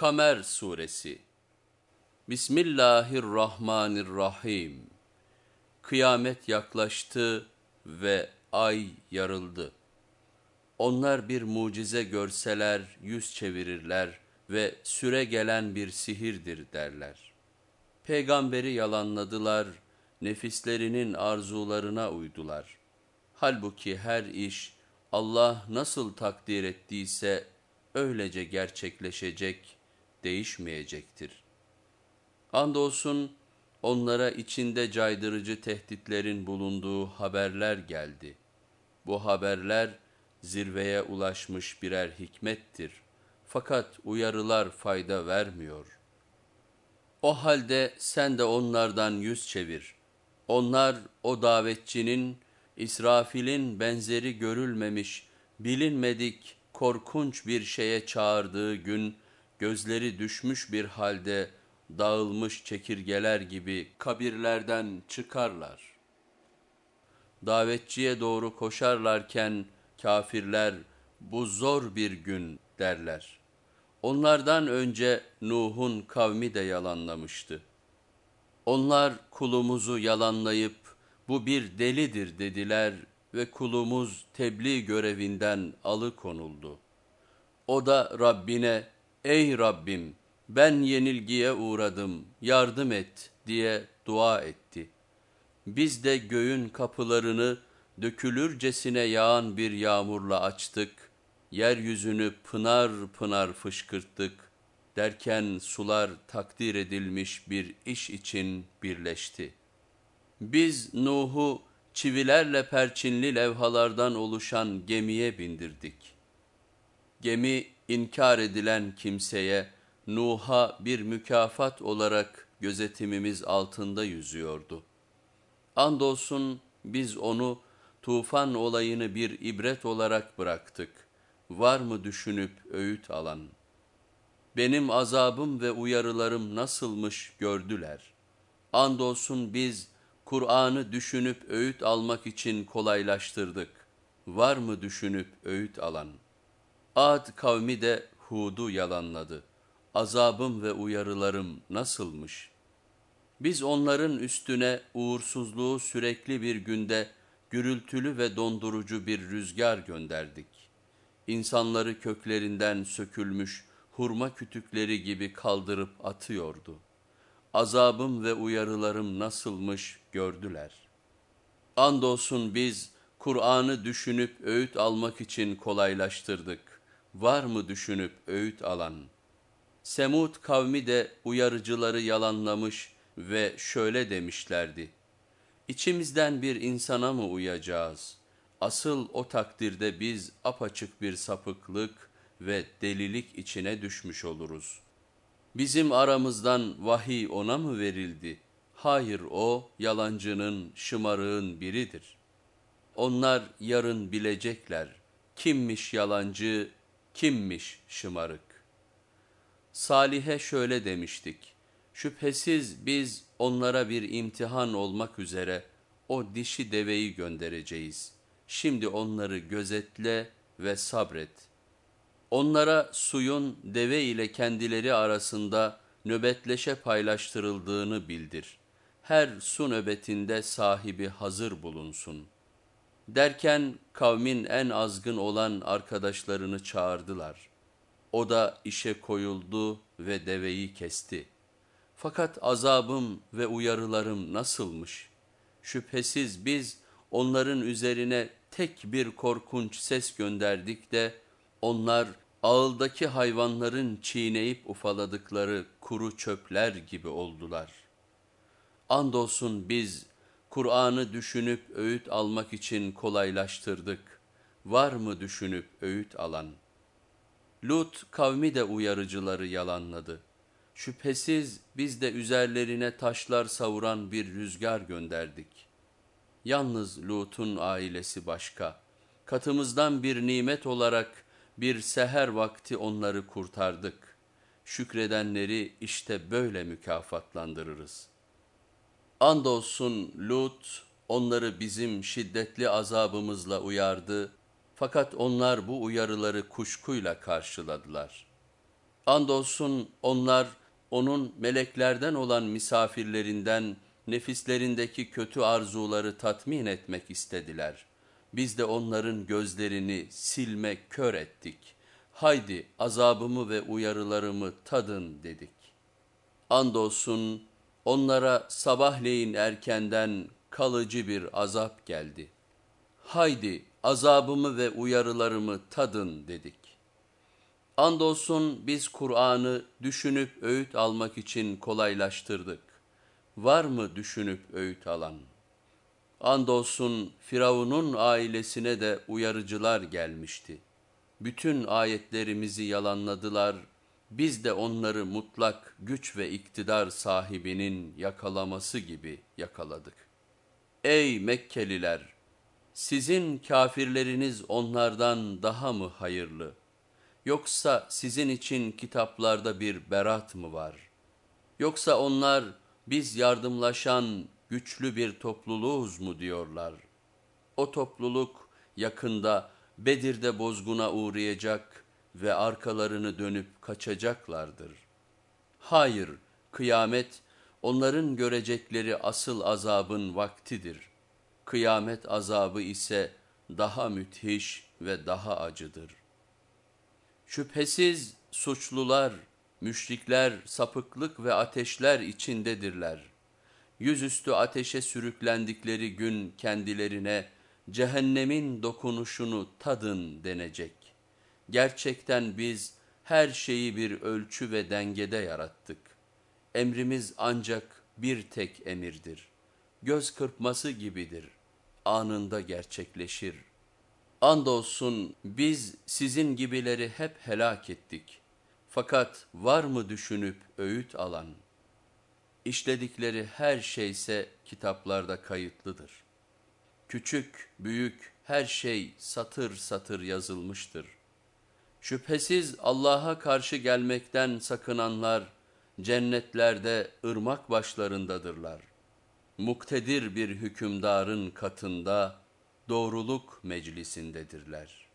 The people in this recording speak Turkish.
Kamer Suresi Bismillahirrahmanirrahim Kıyamet yaklaştı ve ay yarıldı. Onlar bir mucize görseler yüz çevirirler ve süre gelen bir sihirdir derler. Peygamberi yalanladılar, nefislerinin arzularına uydular. Halbuki her iş Allah nasıl takdir ettiyse öylece gerçekleşecek, değişmeyecektir. Andolsun onlara içinde caydırıcı tehditlerin bulunduğu haberler geldi. Bu haberler zirveye ulaşmış birer hikmettir. Fakat uyarılar fayda vermiyor. O halde sen de onlardan yüz çevir. Onlar o davetçinin, İsrafil'in benzeri görülmemiş, bilinmedik, korkunç bir şeye çağırdığı gün, gözleri düşmüş bir halde dağılmış çekirgeler gibi kabirlerden çıkarlar. Davetçiye doğru koşarlarken kafirler bu zor bir gün derler. Onlardan önce Nuh'un kavmi de yalanlamıştı. Onlar kulumuzu yalanlayıp bu bir delidir dediler ve kulumuz tebliğ görevinden alıkonuldu. O da Rabbine ey Rabbim ben yenilgiye uğradım yardım et diye dua etti. Biz de göğün kapılarını dökülürcesine yağan bir yağmurla açtık, yeryüzünü pınar pınar fışkırttık derken sular takdir edilmiş bir iş için birleşti. Biz Nuh'u çivilerle perçinli levhalardan oluşan gemiye bindirdik. Gemi inkar edilen kimseye Nuh'a bir mükafat olarak gözetimimiz altında yüzüyordu. Andolsun biz onu tufan olayını bir ibret olarak bıraktık. Var mı düşünüp öğüt alan? Benim azabım ve uyarılarım nasılmış gördüler. Andolsun biz Kur'an'ı düşünüp öğüt almak için kolaylaştırdık. Var mı düşünüp öğüt alan? Ad kavmi de Hud'u yalanladı. Azabım ve uyarılarım nasılmış? Biz onların üstüne uğursuzluğu sürekli bir günde gürültülü ve dondurucu bir rüzgar gönderdik. İnsanları köklerinden sökülmüş hurma kütükleri gibi kaldırıp atıyordu. Azabım ve uyarılarım nasılmış gördüler. Andolsun biz Kur'an'ı düşünüp öğüt almak için kolaylaştırdık. Var mı düşünüp öğüt alan? Semud kavmi de uyarıcıları yalanlamış ve şöyle demişlerdi. İçimizden bir insana mı uyacağız? Asıl o takdirde biz apaçık bir sapıklık ve delilik içine düşmüş oluruz. Bizim aramızdan vahiy ona mı verildi? Hayır o yalancının, şımarığın biridir. Onlar yarın bilecekler. Kimmiş yalancı, kimmiş şımarık. Salih'e şöyle demiştik. Şüphesiz biz onlara bir imtihan olmak üzere o dişi deveyi göndereceğiz. Şimdi onları gözetle ve sabret. Onlara suyun deve ile kendileri arasında nöbetleşe paylaştırıldığını bildir. Her su nöbetinde sahibi hazır bulunsun. Derken kavmin en azgın olan arkadaşlarını çağırdılar. O da işe koyuldu ve deveyi kesti.'' Fakat azabım ve uyarılarım nasılmış? Şüphesiz biz onların üzerine tek bir korkunç ses gönderdik de onlar ağıldaki hayvanların çiğneyip ufaladıkları kuru çöpler gibi oldular. Andolsun biz Kur'an'ı düşünüp öğüt almak için kolaylaştırdık. Var mı düşünüp öğüt alan? Lut kavmi de uyarıcıları yalanladı. Şüphesiz biz de üzerlerine taşlar savuran bir rüzgar gönderdik. Yalnız Lut'un ailesi başka. Katımızdan bir nimet olarak bir seher vakti onları kurtardık. Şükredenleri işte böyle mükafatlandırırız. Andolsun Lut onları bizim şiddetli azabımızla uyardı fakat onlar bu uyarıları kuşkuyla karşıladılar.'' Andolsun onlar onun meleklerden olan misafirlerinden nefislerindeki kötü arzuları tatmin etmek istediler. Biz de onların gözlerini silme kör ettik. Haydi azabımı ve uyarılarımı tadın dedik. Andolsun onlara sabahleyin erkenden kalıcı bir azap geldi. Haydi azabımı ve uyarılarımı tadın dedik. Andolsun biz Kur'an'ı düşünüp öğüt almak için kolaylaştırdık. Var mı düşünüp öğüt alan? Andolsun Firavun'un ailesine de uyarıcılar gelmişti. Bütün ayetlerimizi yalanladılar, biz de onları mutlak güç ve iktidar sahibinin yakalaması gibi yakaladık. Ey Mekkeliler! Sizin kafirleriniz onlardan daha mı hayırlı? Yoksa sizin için kitaplarda bir berat mı var? Yoksa onlar biz yardımlaşan güçlü bir topluluğuz mu diyorlar? O topluluk yakında Bedir'de bozguna uğrayacak ve arkalarını dönüp kaçacaklardır. Hayır, kıyamet onların görecekleri asıl azabın vaktidir. Kıyamet azabı ise daha müthiş ve daha acıdır. Şüphesiz suçlular, müşrikler sapıklık ve ateşler içindedirler. Yüzüstü ateşe sürüklendikleri gün kendilerine cehennemin dokunuşunu tadın denecek. Gerçekten biz her şeyi bir ölçü ve dengede yarattık. Emrimiz ancak bir tek emirdir. Göz kırpması gibidir. Anında gerçekleşir. Andolsun biz sizin gibileri hep helak ettik. Fakat var mı düşünüp öğüt alan? İşledikleri her şeyse kitaplarda kayıtlıdır. Küçük, büyük her şey satır satır yazılmıştır. Şüphesiz Allah'a karşı gelmekten sakınanlar cennetlerde ırmak başlarındadırlar. Muktedir bir hükümdarın katında doğruluk meclisindedirler.''